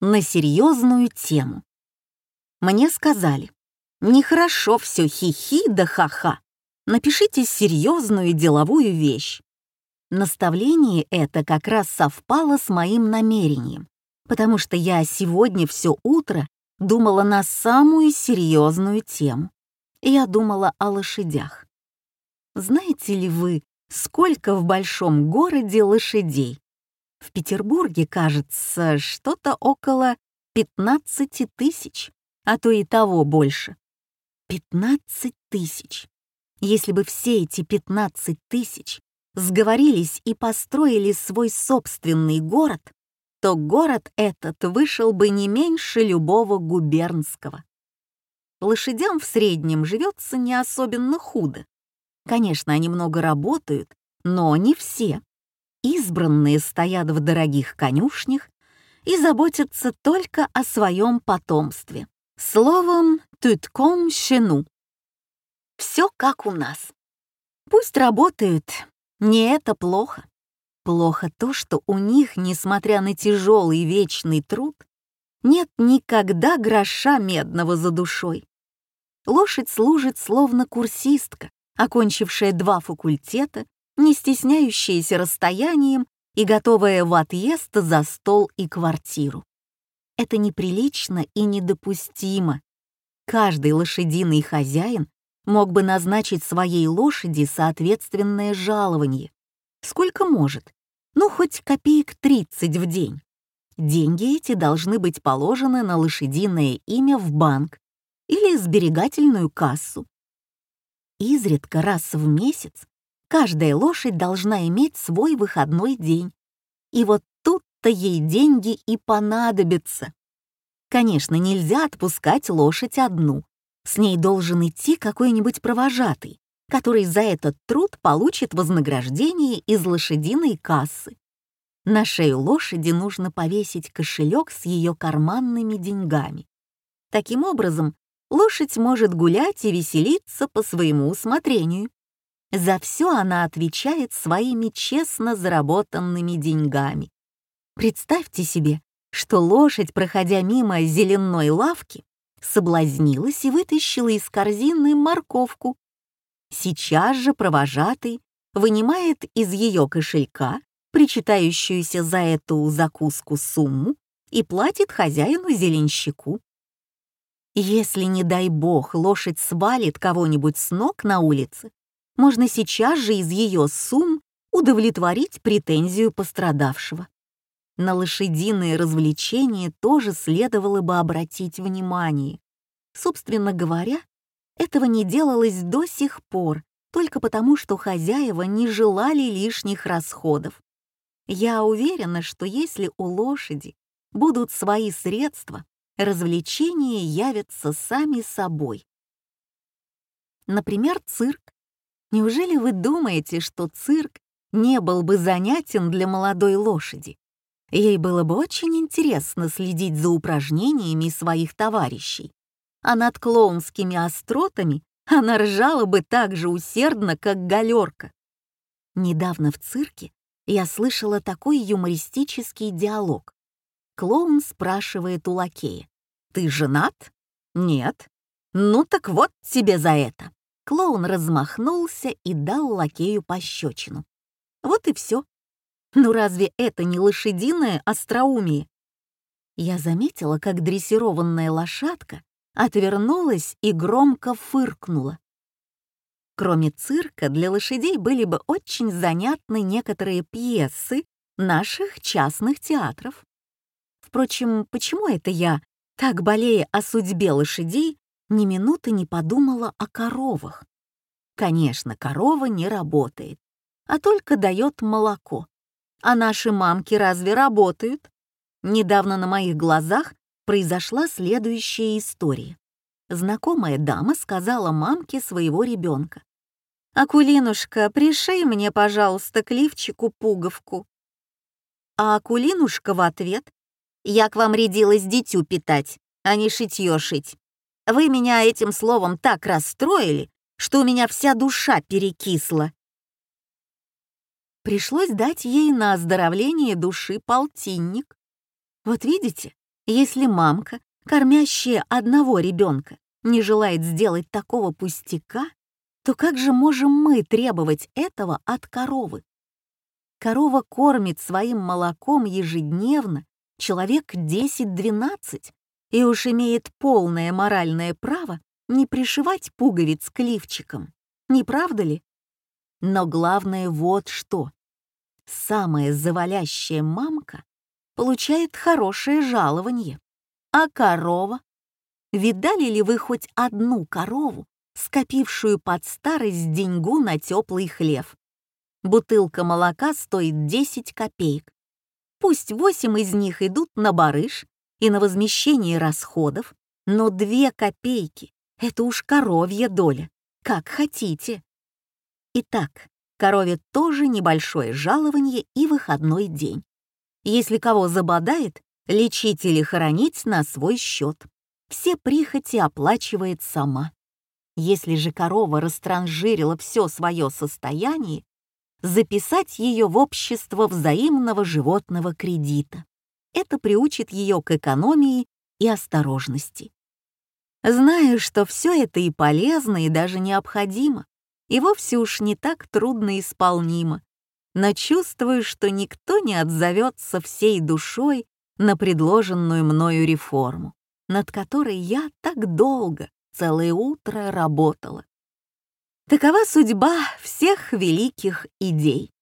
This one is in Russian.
на серьезную тему. Мне сказали, нехорошо все хихи да ха-ха. Напишите серьезную деловую вещь. Наставление это как раз совпало с моим намерением, потому что я сегодня все утро думала на самую серьезную тему. Я думала о лошадях. Знаете ли вы, сколько в большом городе лошадей? В Петербурге, кажется, что-то около 15 тысяч, а то и того больше. 15 тысяч. Если бы все эти 15 тысяч сговорились и построили свой собственный город, то город этот вышел бы не меньше любого губернского. Лошадям в среднем живется не особенно худо. Конечно, они много работают, но не все. Избранные стоят в дорогих конюшнях и заботятся только о своем потомстве. Словом, тутком щену. Все как у нас. Пусть работают, не это плохо. Плохо то, что у них, несмотря на тяжелый вечный труд, нет никогда гроша медного за душой. Лошадь служит словно курсистка, окончившая два факультета, не стесняющаяся расстоянием и готовая в отъезд за стол и квартиру. Это неприлично и недопустимо. Каждый лошадиный хозяин мог бы назначить своей лошади соответственное жалование. Сколько может? Ну, хоть копеек 30 в день. Деньги эти должны быть положены на лошадиное имя в банк или сберегательную кассу. Изредка раз в месяц каждая лошадь должна иметь свой выходной день. И вот тут-то ей деньги и понадобятся. Конечно, нельзя отпускать лошадь одну. С ней должен идти какой-нибудь провожатый, который за этот труд получит вознаграждение из лошадиной кассы. На шею лошади нужно повесить кошелек с ее карманными деньгами. Таким образом, лошадь может гулять и веселиться по своему усмотрению. За все она отвечает своими честно заработанными деньгами. Представьте себе, что лошадь, проходя мимо зеленой лавки, соблазнилась и вытащила из корзины морковку. Сейчас же провожатый вынимает из ее кошелька причитающуюся за эту закуску сумму и платит хозяину-зеленщику. Если, не дай бог, лошадь свалит кого-нибудь с ног на улице, можно сейчас же из ее сумм удовлетворить претензию пострадавшего. На лошадиные развлечения тоже следовало бы обратить внимание. Собственно говоря, этого не делалось до сих пор, только потому, что хозяева не желали лишних расходов. Я уверена, что если у лошади будут свои средства, развлечения явятся сами собой. Например, цирк. Неужели вы думаете, что цирк не был бы занятен для молодой лошади? Ей было бы очень интересно следить за упражнениями своих товарищей, а над клоунскими остротами она ржала бы так же усердно, как галерка. Недавно в цирке я слышала такой юмористический диалог. Клоун спрашивает у лакея. «Ты женат?» «Нет». «Ну так вот тебе за это». Клоун размахнулся и дал лакею пощечину. Вот и все. Ну разве это не лошадиное остроумие? Я заметила, как дрессированная лошадка отвернулась и громко фыркнула. Кроме цирка, для лошадей были бы очень занятны некоторые пьесы наших частных театров. Впрочем, почему это я, так болея о судьбе лошадей, ни минуты не подумала о коровах? Конечно, корова не работает, а только дает молоко. А наши мамки разве работают? Недавно на моих глазах произошла следующая история. Знакомая дама сказала мамке своего ребенка. «Акулинушка, пришей мне, пожалуйста, к лифчику пуговку». А Акулинушка в ответ «Я к вам рядилась дитю питать, а не шитье шить. Вы меня этим словом так расстроили, что у меня вся душа перекисла». Пришлось дать ей на оздоровление души полтинник. Вот видите, Если мамка, кормящая одного ребенка, не желает сделать такого пустяка, то как же можем мы требовать этого от коровы? Корова кормит своим молоком ежедневно человек 10-12 и уж имеет полное моральное право не пришивать пуговиц к лифчикам, не правда ли? Но главное вот что. Самая завалящая мамка получает хорошее жалование. А корова? Видали ли вы хоть одну корову, скопившую под старость деньгу на теплый хлев? Бутылка молока стоит 10 копеек. Пусть 8 из них идут на барыш и на возмещение расходов, но 2 копейки — это уж коровья доля, как хотите. Итак, корове тоже небольшое жалование и выходной день. Если кого забодает, лечить или хоронить на свой счет. Все прихоти оплачивает сама. Если же корова растранжирила все свое состояние, записать ее в общество взаимного животного кредита. Это приучит ее к экономии и осторожности. Знаю, что все это и полезно, и даже необходимо, и вовсе уж не так трудно исполнимо, но чувствую, что никто не отзовется всей душой на предложенную мною реформу, над которой я так долго, целое утро работала. Такова судьба всех великих идей.